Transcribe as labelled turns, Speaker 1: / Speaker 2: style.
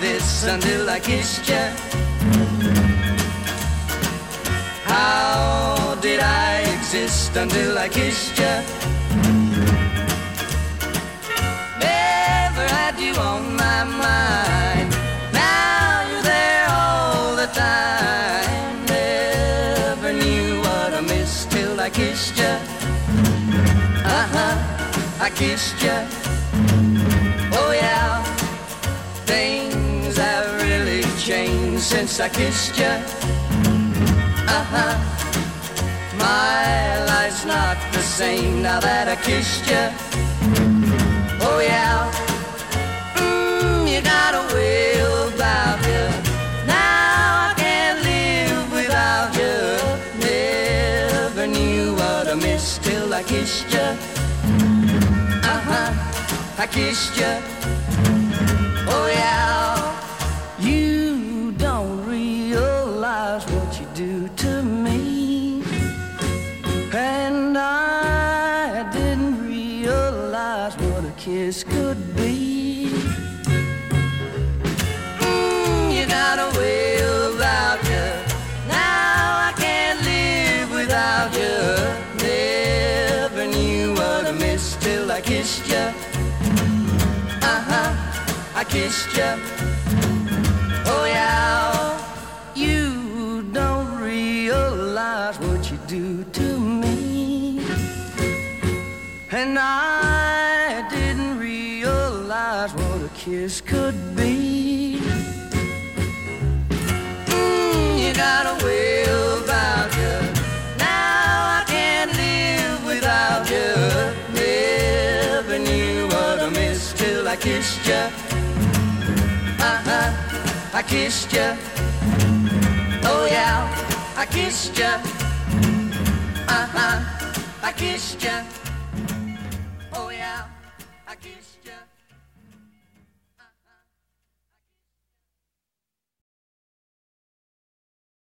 Speaker 1: exist until I kissed you? How did I exist until I kissed you? Never had you on my mind. Now you're there all the time. Never knew what I missed till I kissed you. Uh huh, I kissed you. Changed since I kissed you. Uh huh, my life's not the same now that I kissed you. Oh yeah, mm, you got a way about you. Now I can't live without you. Never knew what I missed till I kissed you. Uh huh, I kissed you. To me, and I didn't realize what a kiss could be. Mm, you got a way about you. Now I can't live without you. Never knew what I missed till I kissed you. Uh huh, I kissed you. And I didn't realize what a kiss could be. Mm, you got a way about you. Now I can't live without you. Never knew what I missed till I kissed you. Uh huh, I kissed you. Oh yeah, I kissed you. Uh huh, I kissed you. Oh